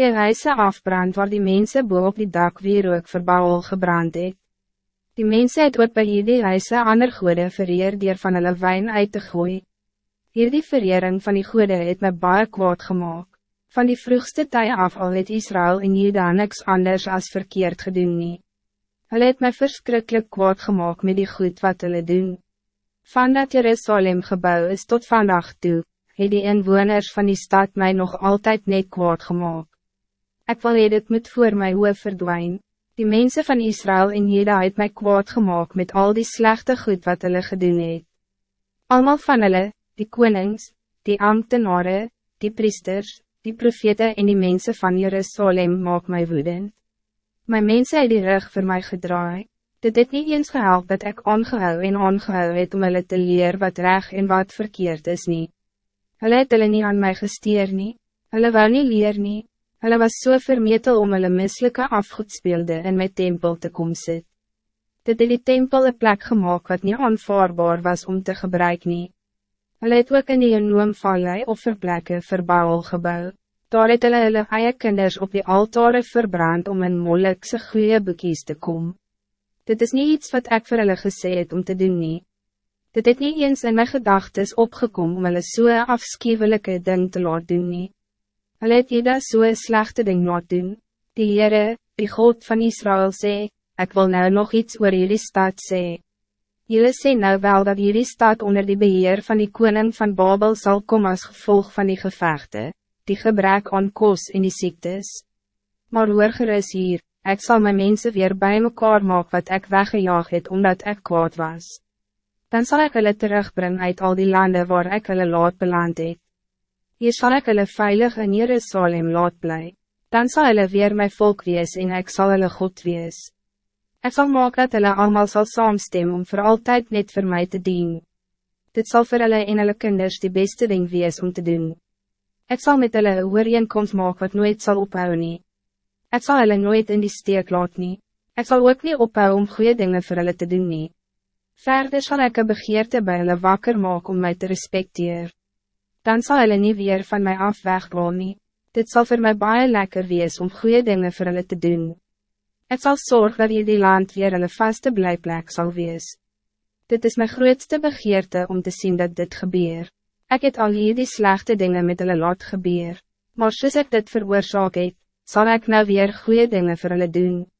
Je huise afbrand waar die mensen boven op die dak weer ook verbouwel gebrand het. Die mensen het ook by hierdie huise ander goede vereer dier van hulle wijn uit te gooi. Hierdie verering van die goede het my baie kwaad gemaakt. Van die vroegste tij af al het Israël en Juda niks anders als verkeerd gedoen nie. Hulle het my verschrikkelijk kwaad gemaakt met die goed wat hulle doen. Van dat Jerusalem gebouw is tot vandaag toe, het die inwoners van die stad mij nog altijd net kwaad gemaakt. Ik wil het moet voor my hoe verdwijn. Die mensen van Israël en Juda het my kwaad gemaakt met al die slechte goed wat hulle gedoen het. Almal van hulle, die konings, die ambtenaren, die priesters, die profete en die mensen van Jerusalem maak mij woedend. My mensen het die rug voor mij gedraai. Dit het niet eens gehelp dat ik ongehou en ongehou het om hulle te leer wat reg en wat verkeerd is nie. Hulle het hulle nie aan mij gesteer nie. Hulle wou nie leer nie. Hulle was so vermetel om hulle mislike afgoedspeelde in my tempel te kom sit. Dit het die tempel een plek gemaakt wat niet aanvaarbaar was om te gebruiken. nie. Hulle het ook in die genoemvallei offerplekke vir Baal gebouw. Daar het hulle hulle eie kinders op die altare verbrand om in mollikse goeie boekies te kom. Dit is niet iets wat ik vir hulle gesê het om te doen nie. Dit het niet eens in my gedagtes opgekom om hulle soe afskevelike ding te laat doen nie. Hulle het jyda soe slechte ding laat doen. Die Heere, die God van Israël sê, ik wil nou nog iets oor jullie stad sê. Jullie sê nou wel dat jullie staat onder die beheer van die koning van Babel zal komen als gevolg van die gevechten, die gebrek aan kos en die ziektes. Maar hoor gerus hier, ik zal mijn mensen weer bij mekaar maken wat ik weggejaag het omdat ik kwaad was. Dan zal ik hulle terugbrengen uit al die landen waar ik hulle laat beland het. Hier zal ik hulle veilig in Jerusalem laat blij. Dan zal hulle weer mijn volk wees en ik zal hulle God wees. Ik zal maken dat hulle allemaal zal saamstem om voor altijd net voor mij te dienen. Dit zal voor hulle en hulle kinders de beste ding wees om te doen. Ik zal met hulle ooreenkomst maak wat nooit zal ophouden. nie. Ek sal hulle nooit in die steek laat nie. Ek sal ook niet ophouden om goede dingen voor hulle te doen nie. Verder zal ik een begeerte bij hulle wakker maak om mij te respecteren. Dan zal hulle niet weer van mij af weggaan nie. Dit zal voor mij baie lekker wees om goede dingen voor hulle te doen. Ik zal zorgen dat je die land weer een vaste blijplek zal wees. Dit is mijn grootste begeerte om te zien dat dit gebeurt. Ik heb al hier die slechte dingen met hulle laat gebeur. Maar soos ek dit veroorzaak het, sal ek nou weer goede dingen voor hulle doen.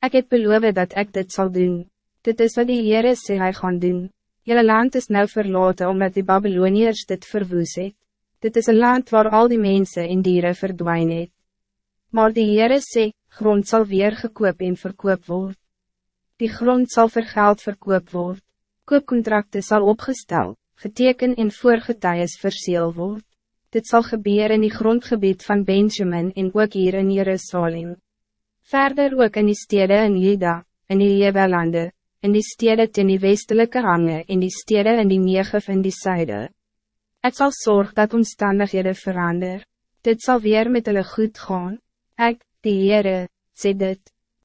Ik heb beloofd dat ik dit zal doen. Dit is wat die Heere sê hy gaan doen. Jelle land is nou verlaten omdat die Babyloniërs dit verwoes het. Dit is een land waar al die mensen en dieren verdwijnen. het. Maar die Heere sê, grond zal weer gekoop en verkoop word. Die grond zal vir geld verkoop word. Koopkontrakte zal opgestel, geteken en voorgetuies verseel word. Dit zal gebeuren in die grondgebied van Benjamin en ook hier in Jerusalem. Verder ook in die stede in Juda, in die Jebelande, in die stede ten die westelijke hange en die stede in die Negev in die Zuide. Het zal zorgen dat omstandighede verander. Dit zal weer met hulle goed gaan. Ek, die Heere, sê dit.